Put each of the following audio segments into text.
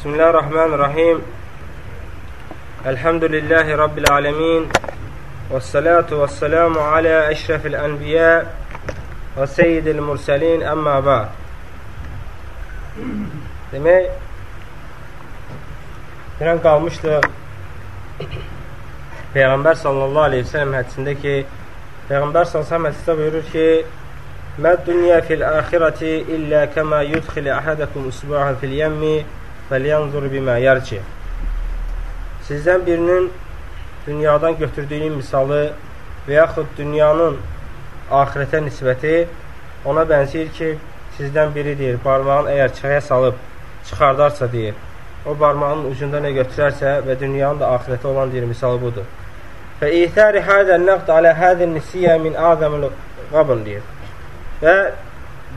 Bismillahirrahmanirrahim. Elhamdülillahi Rabbil alemin. Və salatu və salamu alə əşrəfil ənbiyə və seyyidil mürsəlin əmmə ba'd. Demək, birən qalmışdı Peyğəmbər sallallahu aleyhi ve sellem hədisində ki, Peyğəmbər sallallahu aleyhi ve sellem buyurur ki, Məd dünya fil axirəti illə kəmə yudxilə əhədəkum usbu'an fil yəmmi fəlyanzur bimə yərci. Sizdən birinin dünyadan götürdüyü misalı və yaxud dünyanın ahirətə nisbəti ona bənzəyir ki, sizdən biri deyir, barmağın əgər çaya salıb çıxardarsa deyir, o barmağın ucunda nə götürərsə və dünyanın da ahirətə olan deyir, misalı budur. Və ithəri hədən nəqd alə hədin nisiyyə min azəmül qabın deyir. Və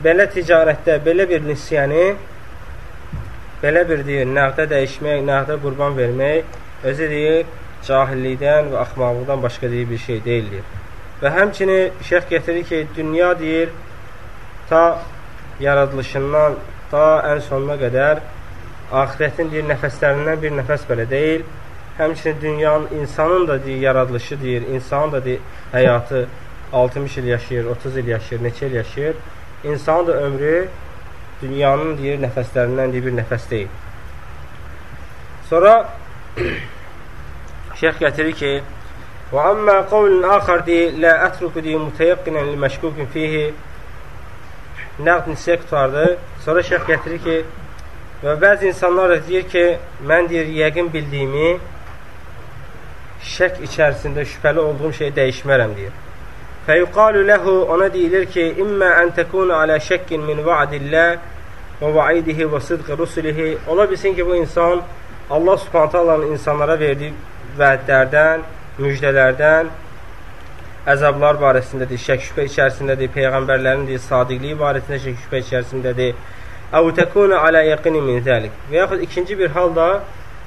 belə ticarətdə belə bir nisiyəni belə bir deyir, nəğdə dəyişmək, nəğdə qurban vermək özü deyir, cahillikdən və axmaqlıqdan başqa deyir bir şey deyildir. Və həmçini şeyx getirir ki, dünya deyir, ta yaradılışından ta ən sonuna qədər ahirətin deyir, nəfəslərindən bir nəfəs belə deyil. Həmçinin dünyanın, insanın da deyir, yaradılışı deyir, insanın da deyir, həyatı 60 il yaşayır, 30 il yaşayır, neçə il yaşayır. İnsanın da ömrü dünyanın deyir nəfəslərindən deyir bir nəfəs deyil. Sonra şeyx gətirir ki, və amma qavlun axar deyir, lə ətruku deyir, mütəyəqqinən li məşkukin fihi nəqd nisiyə qutardır. Sonra şeyx gətirir ki, və bəzi insanlar deyir ki, mən deyir, yəqin bildiyimi şək içərisində şübhəli olduğum şeyi dəyişmərəm deyir. Fəyuqalu ləhu ona deyilir ki, İmmə ən təkunu alə şəkkin min vaadillah və vaidihi və sıdqı rusulihi Ola bilsin ki, bu insan Allah subhanətə Allahın insanlara verdiyi vədlərdən, müjdələrdən, əzablar barəsindədir, şək şübhə içərisindədir, peyğəmbərlərin deyir, sadiqliyi barəsində şək şübhə içərisindədir. Əv təkunu alə yəqini min zəlik. Və yaxud ikinci bir halda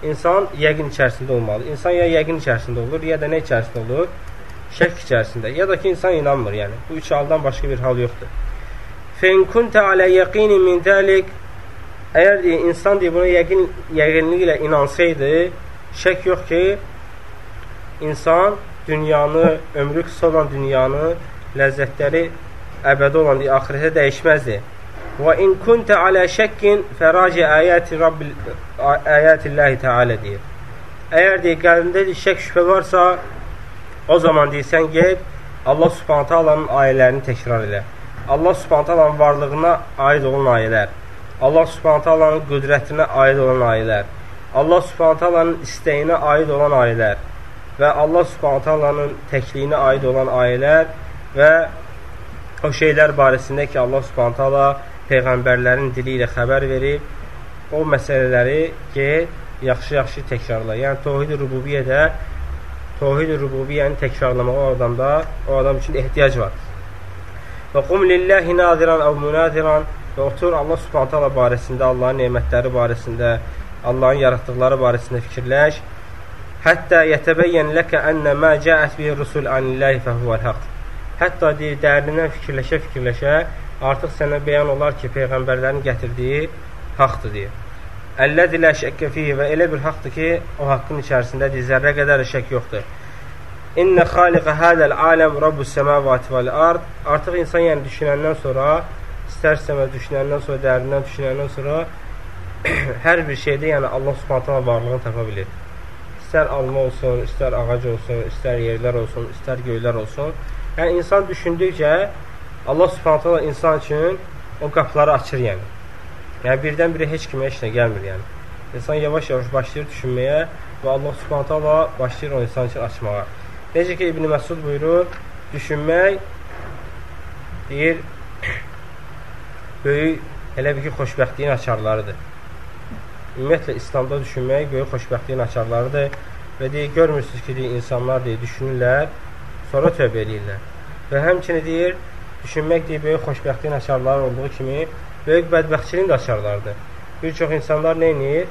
insan yəqin içərisində olmalı. İnsan ya yəqin içərisində olur, ya da nə içərisində olur? şək içərisində, ya da ki, insan inanmır, yəni. Bu üç haldan başqa bir hal yoxdur. Fən kuntə alə yəqini min dəlik Əgər deyir, insan deyir, buna yəqin, yəqinlik ilə inansaydı, şək yox ki, insan dünyanı, ömrü qısa olan dünyanı, ləzzətləri əbədi olan deyir, ahirətə dəyişməzdi. Və in kuntə alə şəkkin fəraci ayəti Rabbil ayətilləhi Teala deyir. Əgər deyir, qəlbində deyir, şək şübhə varsa, O zaman deyirsən, get, Allah subhanətə alanın ayələrini təkrar elə. Allah subhanətə alanın varlığına aid olan ayələr, Allah subhanətə alanın qüdrətinə aid olan ayələr, Allah subhanətə alanın istəyinə aid olan ayələr və Allah subhanətə alanın təkliyinə aid olan ayələr və o şeylər barəsində ki, Allah subhanətə ala Peyğəmbərlərin dili ilə xəbər verib, o məsələləri get, yaxşı-yaxşı təkrarla. Yəni, Tohid-i Rububiyyədə Tohid-i rububiyyəni təkrarlamağa o adamda, o adam üçün ehtiyac var. Və qum lilləhi naziran əv münaziran və otur Allah subhanət hala barəsində, Allahın nemətləri barəsində, Allahın yaratdıqları barəsində fikirləş. Hətta yətəbəyyən ləkə ənə mə cəət bihi rusul anilləhi fəhvəl haqq. Hətta deyir, dərindən fikirləşə-fikirləşə artıq sənə beyan olar ki, Peyğəmbərlərin gətirdiyi haqdır deyir. Əlləzi lə şəkkə fihi və elə bir haqdır ki, o haqqın içərisindədir, zərrə qədər şək yoxdur. İnnə xaliqə hədəl aləm rabbus səməvati vəl ard. Artıq insan yəni düşünəndən sonra, istərsəmə düşünəndən sonra, dərindən düşünəndən sonra hər bir şeydə yəni Allah subhanətə varlığını tapa bilir. İstər alma olsun, istər ağac olsun, istər yerlər olsun, istər göylər olsun. Yəni insan düşündükcə Allah subhanətə insan üçün o qapıları açır yəni. Yəni birdən-birə heç kimə heç nə gəlmir, yəni. İnsan yavaş-yavaş başlayır düşünməyə və Allah Subhanahu başlayır o insan üçün açmağa. Necə ki İbn Məsud buyurur, düşünmək deyir böyük elə bir ki xoşbəxtliyin açarlarıdır. Ümumiyyətlə İslamda düşünmək böyük xoşbəxtliyin açarlarıdır və deyir görmürsüz ki, deyir, insanlar deyir düşünürlər, sonra tövbə edirlər. Və həmçinin deyir, düşünmək deyir böyük xoşbəxtliyin açarları olduğu kimi böyük bədbəxtçiliyin də açarlardır. Bir çox insanlar nə edir?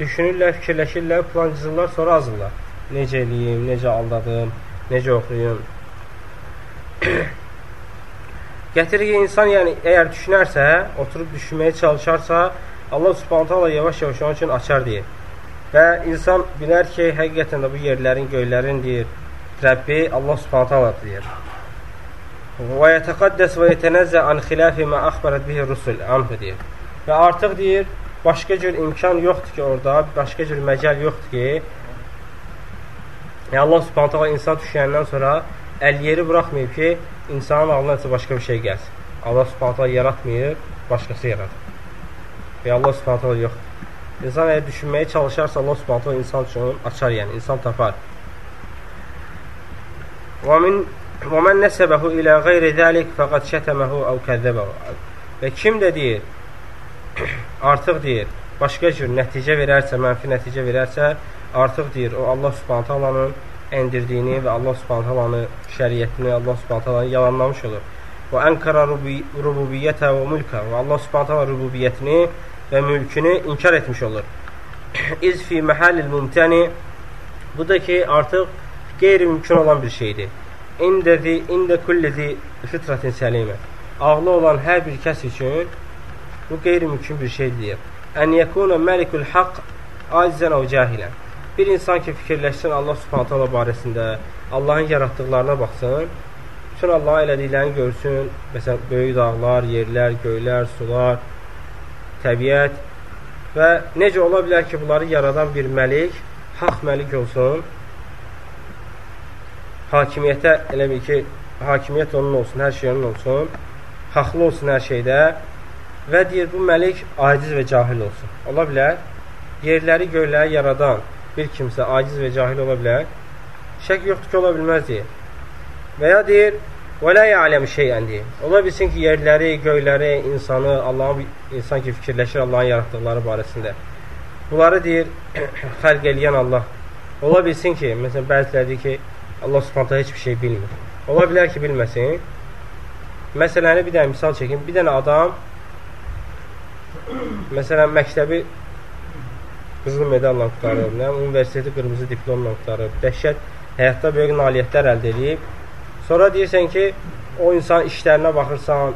Düşünürlər, fikirləşirlər, plan cızırlar, sonra azırlar. Necə eləyim, necə aldadım, necə oxuyum. Gətirir ki, insan yəni, əgər düşünərsə, oturub düşünməyə çalışarsa, Allah subhanət hala yavaş-yavaş onun üçün açar deyir. Və insan bilər ki, həqiqətən də bu yerlərin, göylərin deyir, Rəbbi Allah subhanət hala deyir. Və yətəqəddəs və yətənəzzə an xilafi mə əxbərət bihi rusul anhu deyir. Və artıq deyir, başqa cür imkan yoxdur ki, orada, başqa cür məcal yoxdur ki, yəni Allah subhanət hala insan düşəndən sonra əl yeri buraxmayıb ki, insanın ağlına isə başqa bir şey gəlsin. Allah subhanət hala yaratmayıb, başqası yaradır. Və Allah subhanətə yoxdur. İnsan əgər düşünməyə çalışarsa, Allah subhanətə insan üçün açar, yəni insan tapar. Və min və mən nəsəbəhu ilə qeyri zəlik fəqad şətəməhu əv kəzzəbəhu. Və kim də deyir, artıq deyir, başqa cür nəticə verərsə, mənfi nəticə verərsə, artıq deyir, o Allah subhanətə alanın endirdiyini və Allah subhanətə alanı şəriyyətini, Allah subhanətə alanı yalanlamış olur. Və ənkara rububiyyətə və mülkə və Allah subhanətə alanı rububiyyətini və mülkünü inkar etmiş olur. İz fi məhəllil mümtəni bu da ki, artıq qeyri-mümkün olan bir şeydir. İndəzi, ində kullizi fitratin səlimə. Ağlı olan hər bir kəs üçün bu qeyri-mümkün bir şeydir. Ən yəkuna məlikul haqq acizən əv cahilən. Bir insan ki, fikirləşsin Allah subhanət hala barəsində, Allahın yaratdıqlarına baxsın, bütün Allahın elədiklərini görsün, məsələn, böyük dağlar, yerlər, göylər, sular, təbiət və necə ola bilər ki, bunları yaradan bir məlik, haq məlik olsun, hakimiyyətə, elə bil ki, hakimiyyət onun olsun, hər şey onun olsun, haqlı olsun hər şeydə və deyir, bu məlik aciz və cahil olsun. Ola bilər, yerləri, göyləri yaradan bir kimsə aciz və cahil ola bilər, şək yoxdur ki, ola bilməz deyir. Və ya deyir, Və la ya'lem şeyən deyir. Ola bilsin ki, yerləri, göyləri, insanı, Allahın insan ki, fikirləşir Allahın yaratdıqları barəsində. Bunları deyir, xəlq eləyən Allah. Ola bilsin ki, məsələn, bəziləri deyir ki, Allah subhanətə heç bir şey bilmir. Ola bilər ki, bilməsin. Məsələni bir dənə misal çəkin. Bir dənə adam, məsələn, məktəbi qızıl medalla qutarıb, universiteti qırmızı diplomla qutarıb, dəhşət həyatda böyük nailiyyətlər əldə edib, Sonra deyirsən ki, o insan işlərinə baxırsan,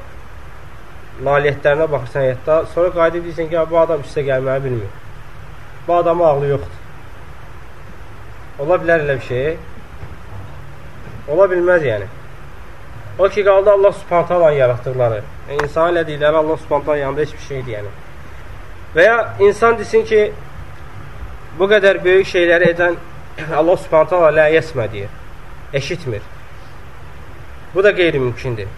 nailiyyətlərinə baxırsan həyatda, sonra qayıdıb deyirsən ki, bu adam üstə gəlməyi bilmir. Bu adamın ağlı yoxdur. Ola bilər elə bir şey. Ola bilməz yəni. O ki, qaldı Allah subhanətə alan yaratdıqları. E, insan elədikləri Allah subhanətə yanında heç bir şeydir yəni. Və ya insan desin ki, bu qədər böyük şeyləri edən Allah subhanətə alan lə yəsmə deyir. Eşitmir. Bu da qeyri-mümkündür.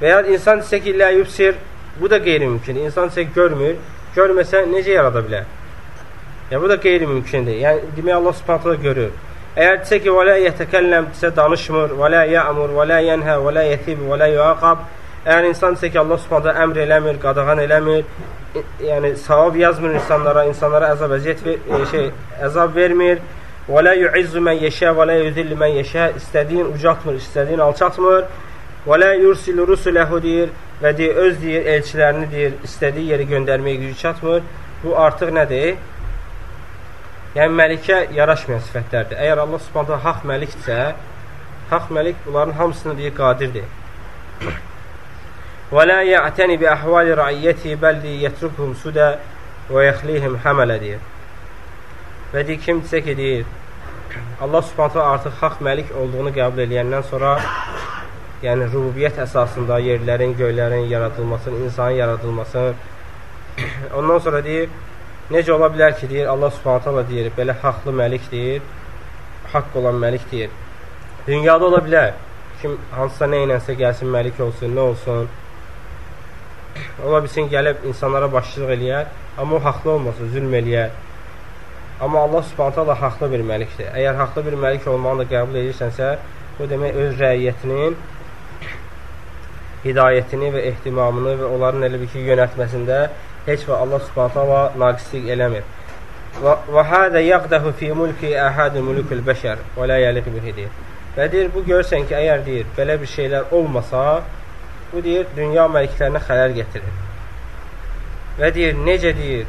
Və ya insan desə ki, lə yübsir, bu da qeyri-mümkündür. İnsan desə görmür, görməsə necə yarada bilər? Ya bu da qeyri-mümkündür. Yəni demək Allah Subhanahu görür. Əgər desə ki, və la yetəkəlləm desə danışmır, və la ya'mur, və la yenhə, və la yetib, və la yuaqab. Əgər insan desə ki, Allah Subhanahu əmr eləmir, qadağan eləmir, yəni savab yazmır insanlara, insanlara əzab əziyyət ver, şey, əzab vermir Və la yu'izzu men yeşə və la yuzillu men yeşə. İstədiyin ucaltmır, istədiyin alçatmır. Və la yursilu rusulehu deyir və deyir, öz deyir, elçilərini deyir, istədiyi yeri göndərməyə gücü çatmır. Bu artıq nədir? Yəni, məlikə yaraşmayan sifətlərdir. Əgər Allah subhanətə haq məlikdirsə, haq məlik bunların hamısını deyir, qadirdir. Və la ya'təni bi əhvali raiyyəti bəlli yetrukhum sudə və yəxlihim həmələ deyir. Və deyir, kimdirsə ki, deyir, Allah subhanətə artıq haq məlik olduğunu qəbul edəndən sonra yəni rububiyyət əsasında yerlərin, göylərin yaradılmasını, insanın yaradılmasını ondan sonra deyir, necə ola bilər ki, deyir, Allah subhanətə deyir, belə haqlı məlik deyir, haqq olan məlik deyir. Dünyada ola bilər, kim hansısa nə ilənsə gəlsin, məlik olsun, nə olsun, ola bilsin, gəlib insanlara başçılıq eləyər, amma o haqlı olmasın, zülm eləyər. Amma Allah subhanətə Allah haqlı bir məlikdir. Əgər haqlı bir məlik olmağını da qəbul edirsənsə, bu demək öz rəiyyətinin hidayətini və ehtimamını və onların elə bir ki, yönətməsində heç və Allah subhanətə Allah naqislik eləmir. Və hədə yəqdəhu fi mulki əhədi mulukul bəşər və lə yəliq bihi deyir. Və deyir, bu görsən ki, əgər deyir, belə bir şeylər olmasa, bu deyir, dünya məliklərinə xələl gətirir. Və deyir, necə deyir,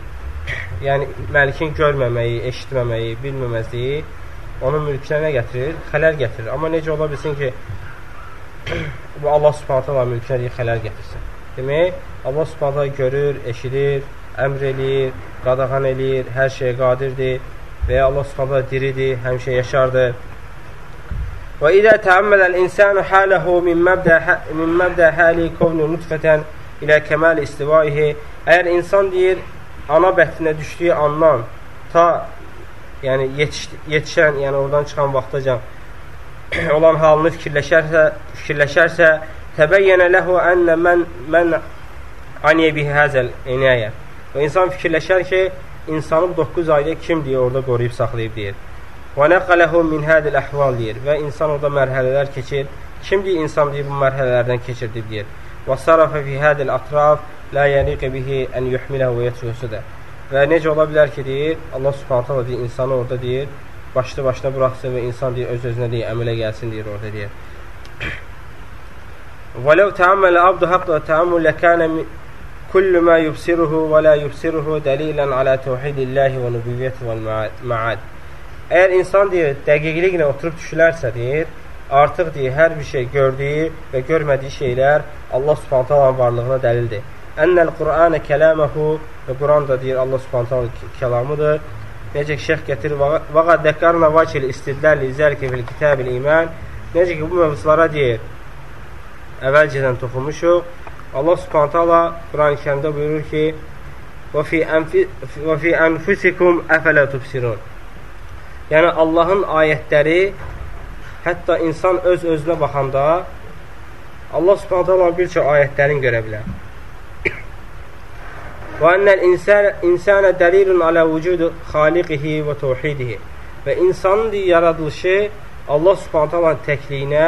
yəni məlikin görməməyi, eşitməməyi, bilməməzliyi onun mülkünə nə gətirir? Xələl gətirir. Amma necə ola bilsin ki, bu Allah subhanətə Allah mülkünə deyir, xələl gətirsin. Demək, Allah subhanətə görür, eşidir, əmr eləyir, qadağan eləyir, hər şeyə qadirdir və ya Allah subhanətə diridir, həmişə yaşardır. Və idə təəmmələn insanu haləhu min məbdə həli kovnu nutfətən ilə kəməl istivaihi Əgər insan deyir, ana bətninə düşdüyü andan ta yəni yetiş, yetişən, yəni oradan çıxan vaxtacan olan halını fikirləşərsə, fikirləşərsə təbəyyənə ləhu ənnə mən, mən aniyə bihi həzəl inəyə. Və insan fikirləşər ki, insanı 9 ayda kim deyə orada qoruyub saxlayıb deyir. Və nəqələhu min hədil əhval deyir və insan orada mərhələlər keçir. Kimdir insan deyir bu mərhələlərdən keçirdi deyir. Və sarafa fi hədil ətraf la yəniqə bihi ən yuhmiləhu və yətrusu da. Və necə ola bilər ki deyir, Allah subhanət hala deyir, insanı orada deyir, başlı başına buraxsın və insan deyir, öz-özünə deyir, əmələ gəlsin deyir orada deyir. Və ləv təammələ abdu haqqa təammülə kənə kullu mə yubsiruhu və la yubsiruhu dəlilən alə təvhidilləhi və nübüvvəti və məad. Əgər insan deyir, dəqiqliklə oturub düşülərsə deyir, artıq deyir, hər bir şey gördüyü və görmədiyi şeylər Allah Subhanahu taalanın varlığına dəlildir. Ennel Qur'anə kələməhu və Quran da deyir Allah Subhanahu taala kəlamıdır. Necə ki şeyx gətirir və qad dəkarna vakil istidlal li zəlike fil kitabil iman. Necə ki bu mövzulara deyir əvvəlcədən toxunmuşuq. Allah Subhanahu taala Quran-Kərimdə buyurur ki: "Və fi anfi və Yəni Allahın ayətləri hətta insan öz özünə baxanda Allah Subhanahu taala bir çox ayətlərini görə bilər. Və ennel insana dəlilun alə vücudu xaliqihi və təvhidihi. Və insanın yaradılışı Allah Subhanahu taala təkliyinə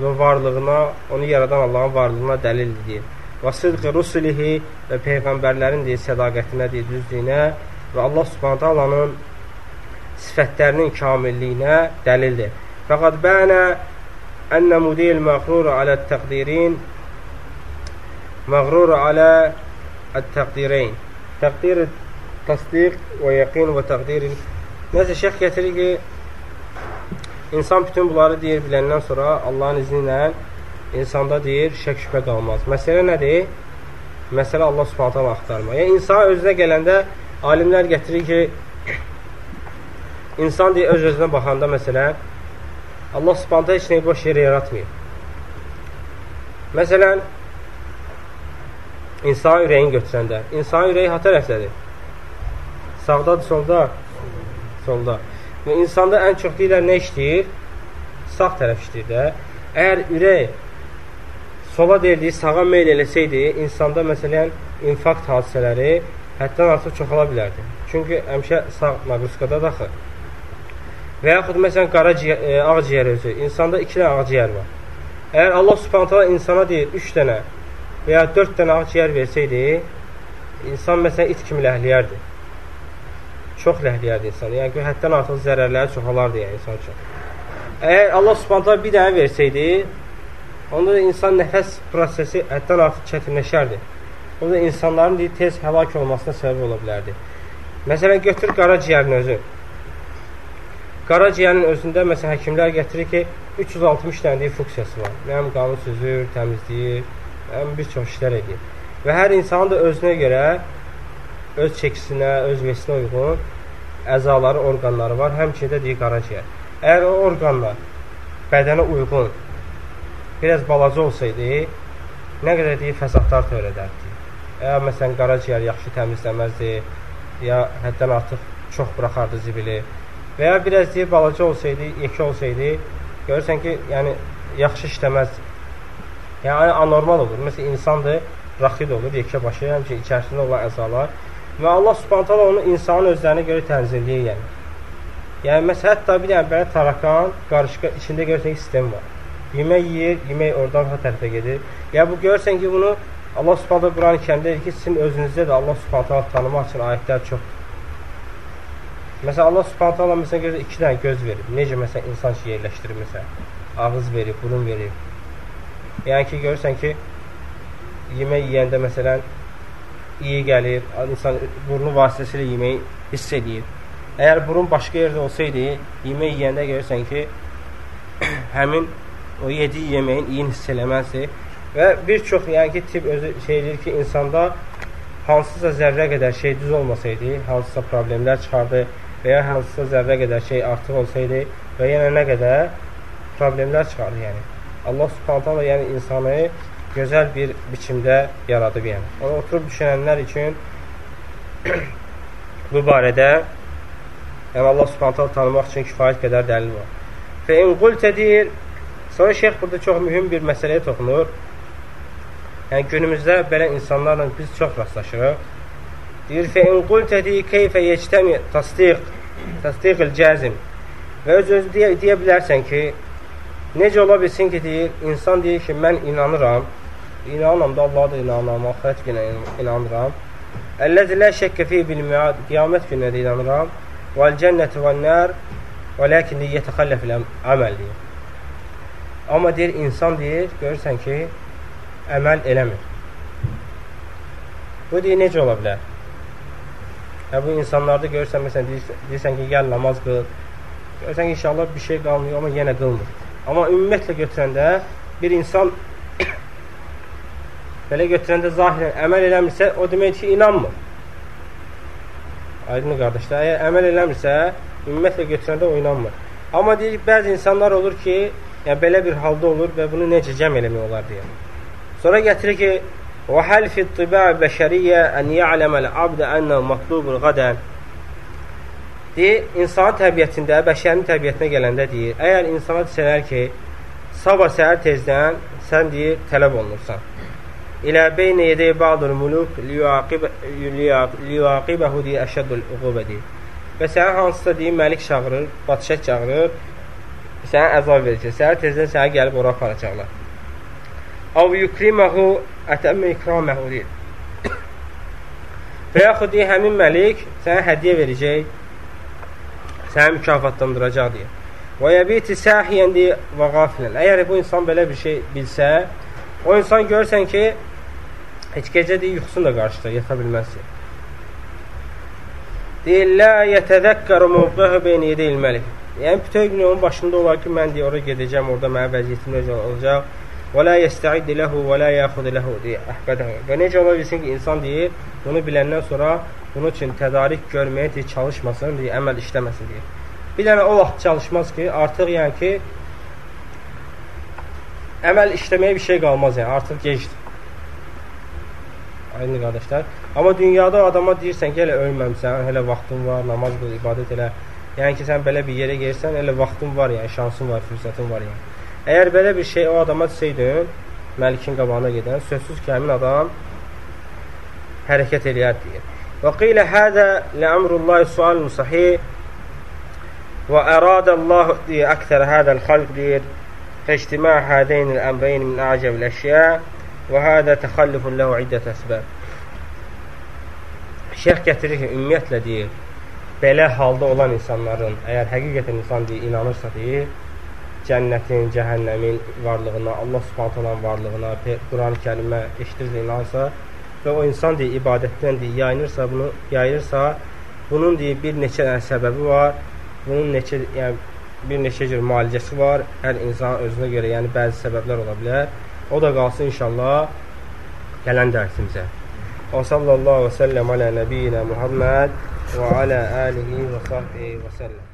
və varlığına, onu yaradan Allahın varlığına dəlildir deyir və sıdqı rusulihi və peyğəmbərlərin deyir, sədaqətinə, deyir, düzlüyünə və Allah subhanətə alanın sifətlərinin kamilliyinə dəlildir. Fəqad bənə ənə mudil məğruru alə təqdirin məğruru alə təqdireyn təqdir təsdiq və yəqin və təqdirin Nəsə şeyx gətirir ki, insan bütün bunları deyir biləndən sonra Allahın izni ilə insanda deyir, şək şübhə qalmaz. Məsələ nədir? Məsələ Allah subhanətən axtarma. Yəni, insan özünə gələndə alimlər gətirir ki, insan deyir, öz-özünə baxanda məsələn, Allah subhanətə heç neyi boş yerə yaratmayıb. Məsələn, insan ürəyin götürəndə, insan ürəyi ha tərəfdədir? Sağdadır, solda? Solda. Və insanda ən çox deyirlər, nə işləyir? Sağ tərəf işləyir də. Əgər ürək sola verdiyi sağa meyl eləsəydi, insanda məsələn infarkt hadisələri həddən artıq çoxala bilərdi. Çünki həmişə sağ naqruskada daxı. Və yaxud məsələn qara ciyər, e, ağciyər özü. İnsanda 2 dənə ağciyər var. Əgər Allah Subhanahu insana deyir 3 dənə və ya 4 dənə ağciyər versəydi, insan məsələn it kimi ləhləyərdi. Çox ləhləyərdi insan. Yəni həddən artıq zərərləri çoxalardı yəni insan üçün. Əgər Allah Subhanahu bir dənə versəydi, onda da insan nəfəs prosesi həddən artıq çətinləşərdi. O da insanların deyir, tez həlak olmasına səbəb ola bilərdi. Məsələn, götür qaraciyərin özü. Qaraciyərin özündə, məsələn, həkimlər gətirir ki, 360 dənə deyir, funksiyası var. Mənim qanı süzür, təmizləyir, mənim bir çox işlər edir. Və hər insanın da özünə görə, öz çəkisinə, öz vesinə uyğun əzaları, orqanları var. Həmçində deyir, qaraciyər. Əgər o orqanlar bədənə uyğun biraz balaca olsaydı, nə qədər deyir, fəsadlar törədərdi. Ya məsələn, qaraciyər yaxşı təmizləməzdi, ya həddən artıq çox buraxardı zibili. Və ya biraz deyir, balaca olsaydı, yekə olsaydı, görürsən ki, yəni yaxşı işləməzdi. Yəni anormal olur. Məsələn, insandır, raxid olur, yekə başı, həmçə içərisində olan əzalar. Və Allah subhanətələ onu insanın özlərinə görə tənzimləyir, yəni. Yəni, məsələn, hətta bir dənə belə tarakan, qarışqa, içində görürsən ki, sistem var. Yemək yeyir, yemək oradan ha tərəfə gedir. Ya bu görürsən ki, bunu Allah Subhanahu Quran-ı Kərimdə deyir ki, sizin özünüzdə də Allah Subhanahu tanımaq üçün ayətlər çoxdur. Məsələn, Allah Subhanahu taala məsələn görür 2 dənə göz verib. Necə məsələn insan şey yerləşdirir məsələn. Ağız verib, burun verib. Yəni ki, görürsən ki, yemək yeyəndə məsələn iyi gəlir, insan burnu vasitəsilə yeməyi hiss edir. Əgər burun başqa yerdə olsaydı, yemək yeyəndə görürsən ki, həmin o yediyi yeməyin iyi hiss eləməzdir. Və bir çox, yəni ki, tip özü şey edir ki, insanda hansısa zərrə qədər şey düz olmasaydı, hansısa problemlər çıxardı və ya hansısa zərrə qədər şey artıq olsaydı və yenə nə qədər problemlər çıxardı, yəni. Allah subhanət hala yəni insanı gözəl bir biçimdə yaradıb, yəni. Onu oturub düşünənlər üçün bu barədə yəni Allah subhanət hala tanımaq üçün kifayət qədər dəlil var. Fə in qultə deyir, sonra şeyx burada çox mühüm bir məsələyə toxunur. Yəni günümüzdə belə insanlarla biz çox rastlaşırıq. Deyir, fə in qultə deyir, keyfə yectəmi tasdiq, tasdiqil cəzim. Və öz-öz deyə, deyə bilərsən ki, necə ola bilsin ki, deyir, insan deyir ki, mən inanıram, İnanıram da Allaha da inanıram, axirət günə inanıram. Əlləzi lə şəkkə fi bil miad, qiyamət gününə də inanıram. Vəl cənnəti və nər və ləkin yetəxəlləf ilə əməl deyir. Amma deyir, insan deyir, görürsən ki, əməl eləmir. Bu deyir, necə ola bilər? Hə, bu insanlarda görürsən, məsələn, deyirsən, ki, gəl namaz qıl. Görürsən ki, inşallah bir şey qalmıyor, amma yenə qılmır. Amma ümumiyyətlə götürəndə bir insan belə götürəndə zahirən əməl eləmirsə, o demək ki, inanmır. Aydın qardaşlar, əgər əməl eləmirsə, ümumiyyətlə götürəndə o inanmır. Amma deyir, bəzi insanlar olur ki, yəni belə bir halda olur və bunu necə cəm eləmək olar deyə. Sonra gətirir ki, və həl fi tiba' bəşəriyyə ən ya'ləməl abdə ənə matlubul qadən deyir, insanın təbiətində, bəşərin təbiətinə gələndə deyir, əgər insana desələr ki, sabah səhər tezdən sən deyir, tələb olunursan ilə beynə yedəy ba'dul muluk liyuaqibəhu deyə əşəddül uqubə deyir. Və sənə hansısa deyir, məlik çağırır, batışək çağırır, sənə əzab verəcək. Səhər tezdən sənə gəlib ora aparacaqlar. Av yukriməhu ətəmmə ikraməhu deyir. Və yaxud deyir, həmin məlik sənə hədiyə verəcək, sənə mükafatlandıracaq deyir. Və yəbiti səhiyən deyir və qafilən. Əgər bu insan belə bir şey bilsə, o insan görsən ki, Heç gecə deyir, yuxusunu da qarşıda, yata bilməzsin. Deyir, lə yətədəkkəru mövqəhü beyni yedəyil məlik. Yəni, bütün gün onun başında olar ki, mən deyir, oraya gedəcəm, orada mənə vəziyyətim necə olacaq. Və lə yəstəiddi ləhu və lə yaxudu ləhu deyir, əhbədəhu. Və necə ola bilsin ki, insan deyir, bunu biləndən sonra bunun üçün tədarik görməyə deyir, çalışmasın, deyir, əməl işləməsin deyir. Bir dənə o vaxt çalışmaz ki, artıq yəni ki, əməl işləməyə bir şey qalmaz, yəni artıq gecdir. Aydın qardaşlar. Amma dünyada adama deyirsən ki, elə ölməmsən, elə vaxtın var, namaz qıl, ibadət elə. Yəni ki, sən belə bir yerə gəlsən, elə vaxtın var, yəni şansın var, fürsətin var yəni. Əgər belə bir şey o adama desəydin, Məlikin qabağına gedən, sözsüz ki, həmin adam hərəkət eləyər deyir. Və qilə hədə ləəmrullahi sual sahih və əradəllahu deyə əksər hədəl xalq deyir fəştimə hədəynil əmrəyn min əcəbil əşyə Və hədə təxallifun ləhu iddət əsbəb. Şeyx gətirir ki, ümumiyyətlə deyir, belə halda olan insanların, əgər həqiqətən insan deyir, inanırsa deyir, cənnətin, cəhənnəmin varlığına, Allah subhanətənin varlığına, Quran-ı kərimə eşitirsə, inanırsa və o insan deyir, ibadətdən deyir, yayınırsa, bunu yayırsa, bunun deyir, bir neçə dənə səbəbi var, bunun neçə, yəni, bir neçə cür müalicəsi var, hər insan özünə görə, yəni bəzi səbəblər ola bilər. O da qalsın inşallah gələn dərsimizə. Və sallallahu və səlləm alə nəbiyyinə Muhammed və alə alihi və sahbihi və səlləm.